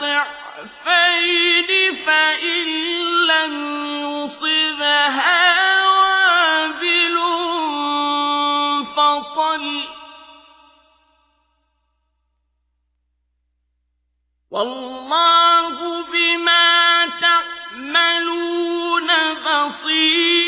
ضعفين فإن والله بما تعملون بصير.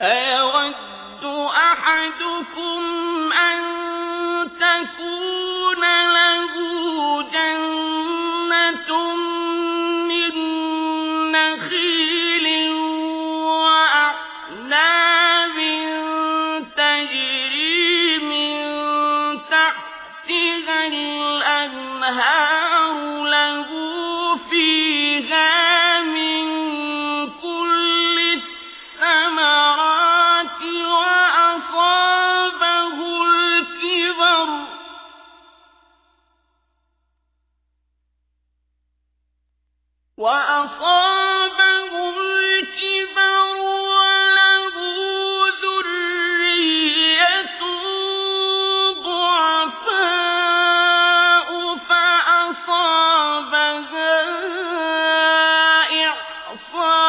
أيود أحدكم أن تكون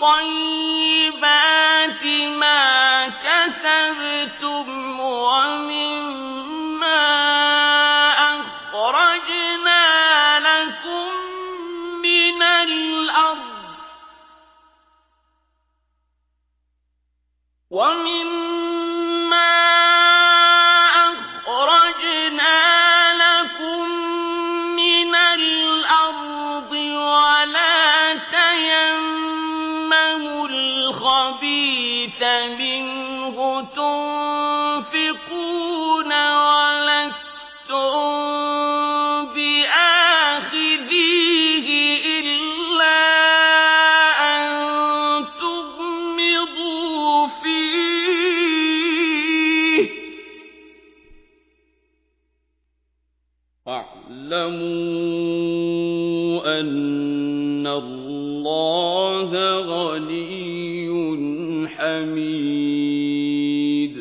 طيبات الخبيث منه تنفقون ولستم بآخذيه إلا أن تغمضوا فيه. واعلموا أن الله غني حميد.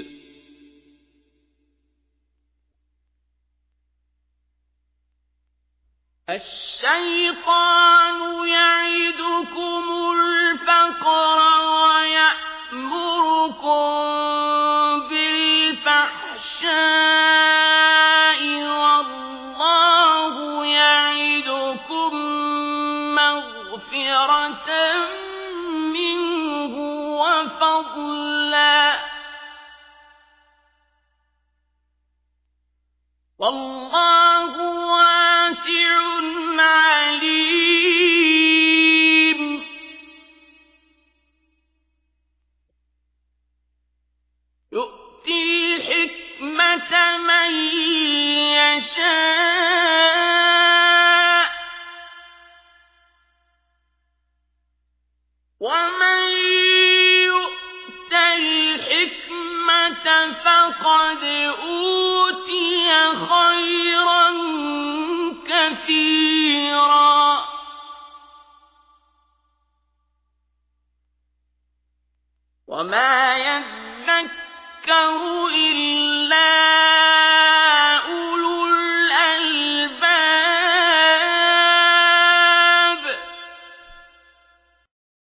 الشيطان يعدكم الفقر ويأمركم بالفحشاء والله يعدكم مغفرة فضلا. والله واسع عليم. يؤتي الحكمة من يشاء. ومن فقد أوتي خيرا كثيرا. وما يذكر إلا